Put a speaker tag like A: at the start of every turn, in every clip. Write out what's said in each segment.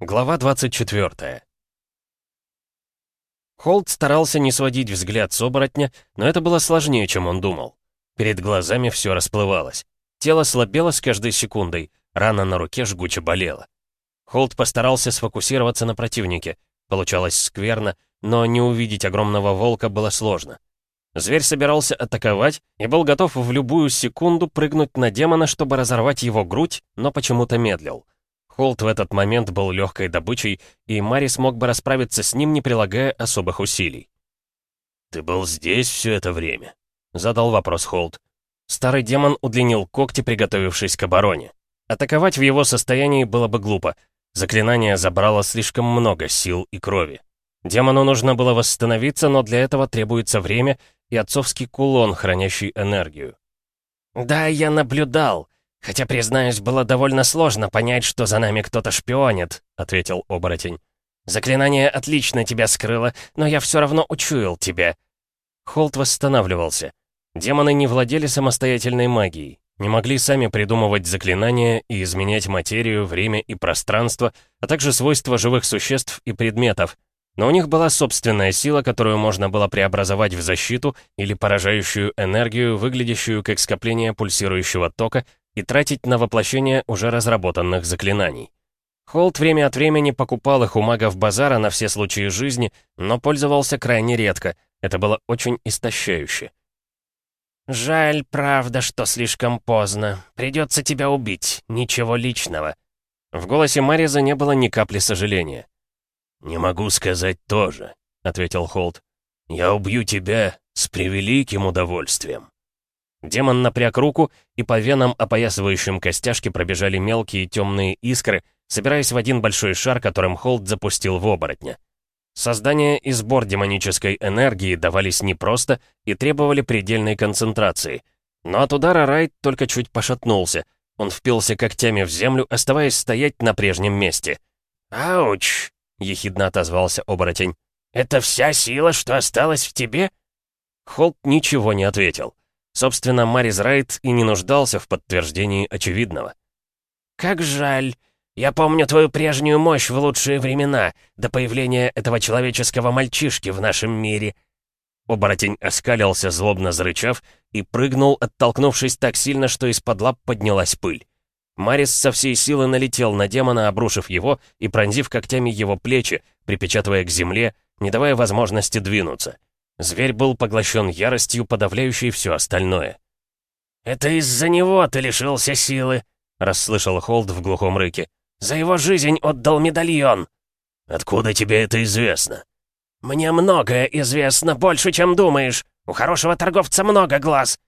A: Глава 24 Холд старался не сводить взгляд с оборотня, но это было сложнее, чем он думал. Перед глазами все расплывалось. Тело слабело с каждой секундой, рана на руке жгуче болела. Холд постарался сфокусироваться на противнике. Получалось скверно, но не увидеть огромного волка было сложно. Зверь собирался атаковать и был готов в любую секунду прыгнуть на демона, чтобы разорвать его грудь, но почему-то медлил. Холт в этот момент был легкой добычей, и Мари смог бы расправиться с ним, не прилагая особых усилий.
B: «Ты был здесь все это время?»
A: — задал вопрос Холт. Старый демон удлинил когти, приготовившись к обороне. Атаковать в его состоянии было бы глупо. Заклинание забрало слишком много сил и крови. Демону нужно было восстановиться, но для этого требуется время и отцовский кулон, хранящий энергию. «Да, я наблюдал. Хотя, признаюсь, было довольно сложно понять, что за нами кто-то шпионит», — ответил оборотень. «Заклинание отлично тебя скрыло, но я все равно учуял тебя». Холт восстанавливался. Демоны не владели самостоятельной магией, не могли сами придумывать заклинания и изменять материю, время и пространство, а также свойства живых существ и предметов, но у них была собственная сила, которую можно было преобразовать в защиту или поражающую энергию, выглядящую как скопление пульсирующего тока, и тратить на воплощение уже разработанных заклинаний. Холд время от времени покупал их у магов базара на все случаи жизни, но пользовался крайне редко. Это было очень истощающе. «Жаль, правда, что слишком поздно. Придется тебя убить. Ничего личного». В голосе Мариза не было ни капли сожаления.
B: «Не могу сказать тоже», — ответил Холт. «Я убью тебя с превеликим удовольствием».
A: Демон напряг руку, и по венам, опоясывающим костяшки, пробежали мелкие темные искры, собираясь в один большой шар, которым Холт запустил в оборотня. Создание и сбор демонической энергии давались непросто и требовали предельной концентрации. Но от удара Райт только чуть пошатнулся. Он впился когтями в землю, оставаясь стоять на прежнем месте.
B: «Ауч!» — ехидно отозвался оборотень. «Это вся сила, что осталась в тебе?»
A: Холт ничего не ответил. Собственно, Марис Райт и не нуждался в подтверждении очевидного.
B: «Как жаль. Я помню твою прежнюю мощь в лучшие времена, до появления этого человеческого мальчишки в нашем мире».
A: Оборотень оскалился, злобно зарычав, и прыгнул, оттолкнувшись так сильно, что из-под лап поднялась пыль. Марис со всей силы налетел на демона, обрушив его и пронзив когтями его плечи, припечатывая к земле, не давая возможности двинуться. Зверь был поглощен яростью, подавляющей все остальное.
B: «Это из-за него ты лишился силы», — расслышал Холд в глухом рыке. «За его жизнь отдал медальон».
A: «Откуда тебе это известно?»
B: «Мне многое известно, больше, чем думаешь. У хорошего торговца много глаз».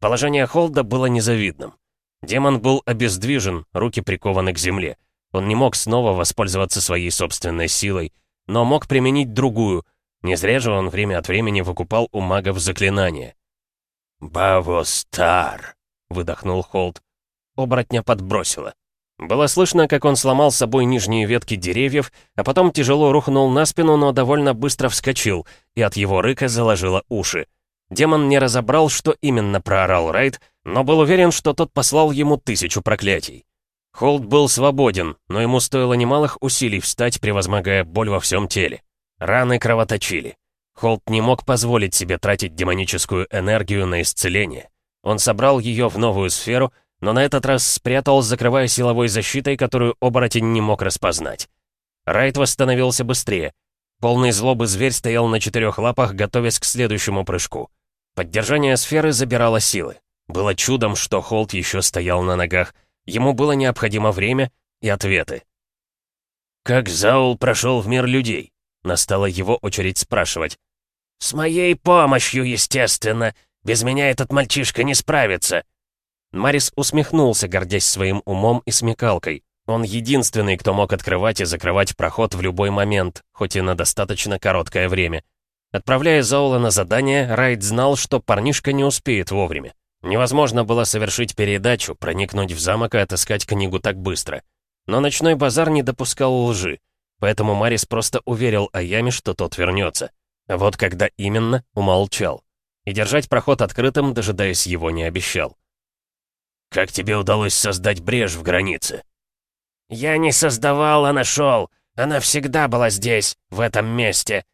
A: Положение Холда было незавидным. Демон был обездвижен, руки прикованы к земле. Он не мог снова воспользоваться своей собственной силой, но мог применить другую. Не зря же он время от времени выкупал у магов заклинания.
B: «Бавостар!» — выдохнул Холд.
A: Оборотня подбросило. Было слышно, как он сломал с собой нижние ветки деревьев, а потом тяжело рухнул на спину, но довольно быстро вскочил, и от его рыка заложило уши. Демон не разобрал, что именно проорал Райт, но был уверен, что тот послал ему тысячу проклятий. Холд был свободен, но ему стоило немалых усилий встать, превозмогая боль во всем теле. Раны кровоточили. Холд не мог позволить себе тратить демоническую энергию на исцеление. Он собрал ее в новую сферу, но на этот раз спрятал, закрывая силовой защитой, которую оборотень не мог распознать. Райт восстановился быстрее. Полный злобы зверь стоял на четырех лапах, готовясь к следующему прыжку. Поддержание сферы забирало силы. Было чудом, что Холт еще стоял на ногах. Ему было необходимо время и ответы.
B: «Как Заул прошел в мир людей?» Настала его очередь спрашивать. «С моей помощью, естественно. Без меня этот мальчишка не справится».
A: Марис усмехнулся, гордясь своим умом и смекалкой. Он единственный, кто мог открывать и закрывать проход в любой момент, хоть и на достаточно короткое время. Отправляя Заула на задание, Райт знал, что парнишка не успеет вовремя. Невозможно было совершить передачу, проникнуть в замок и отыскать книгу так быстро. Но ночной базар не допускал лжи, поэтому Марис просто уверил Аяме, что тот вернется. Вот когда именно, умолчал. И держать проход открытым, дожидаясь его, не обещал.
B: «Как тебе удалось создать брешь в границе?» «Я не создавал, а нашел! Она всегда была здесь, в этом месте!»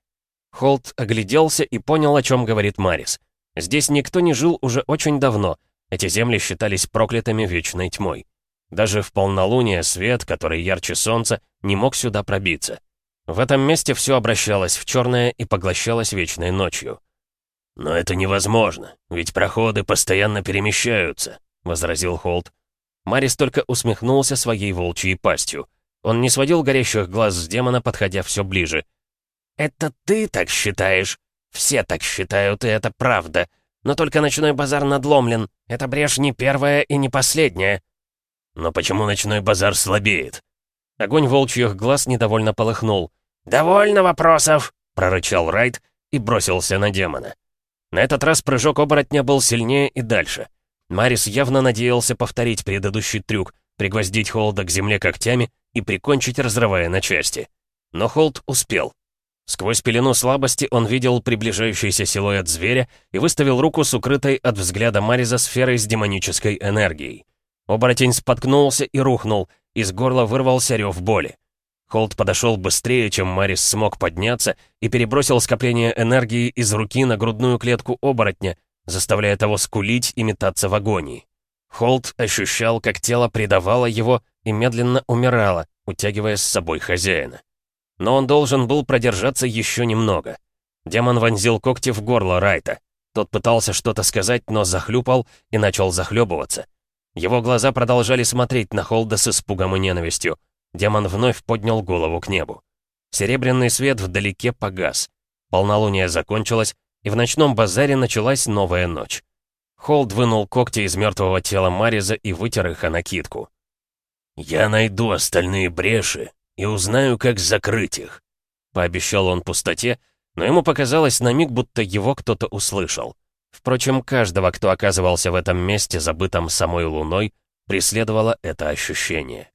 A: Холт огляделся и понял, о чем говорит Марис. Здесь никто не жил уже очень давно. Эти земли считались проклятыми вечной тьмой. Даже в полнолуние свет, который ярче солнца, не мог сюда пробиться. В этом месте все обращалось в черное и поглощалось вечной ночью.
B: «Но это невозможно, ведь проходы постоянно перемещаются», — возразил Холт.
A: Марис только усмехнулся своей волчьей пастью. Он не сводил горящих глаз с демона, подходя все ближе.
B: «Это ты так считаешь? Все так считают, и это правда. Но только ночной базар надломлен. Эта брешь не первая и не последняя».
A: «Но почему ночной базар слабеет?» Огонь волчьих глаз недовольно полыхнул.
B: «Довольно вопросов!»
A: — прорычал Райт и бросился на демона. На этот раз прыжок оборотня был сильнее и дальше. Марис явно надеялся повторить предыдущий трюк, пригвоздить Холда к земле когтями и прикончить, разрывая на части. Но Холд успел. Сквозь пелену слабости он видел приближающийся силуэт зверя и выставил руку с укрытой от взгляда Мариза сферой с демонической энергией. Оборотень споткнулся и рухнул, из горла вырвался рев боли. Холд подошел быстрее, чем Марис смог подняться, и перебросил скопление энергии из руки на грудную клетку оборотня, заставляя того скулить и метаться в агонии. Холд ощущал, как тело предавало его и медленно умирало, утягивая с собой хозяина. Но он должен был продержаться еще немного. Демон вонзил когти в горло Райта. Тот пытался что-то сказать, но захлюпал и начал захлебываться. Его глаза продолжали смотреть на Холда с испугом и ненавистью. Демон вновь поднял голову к небу. Серебряный свет вдалеке погас. Полнолуние закончилось, и в ночном базаре началась новая ночь. Холд вынул когти из мертвого тела Мариза и вытер их о накидку.
B: «Я найду остальные бреши и узнаю, как закрыть их», —
A: пообещал он пустоте, но ему показалось на миг, будто его кто-то услышал. Впрочем, каждого, кто оказывался в этом месте, забытом самой луной, преследовало это ощущение.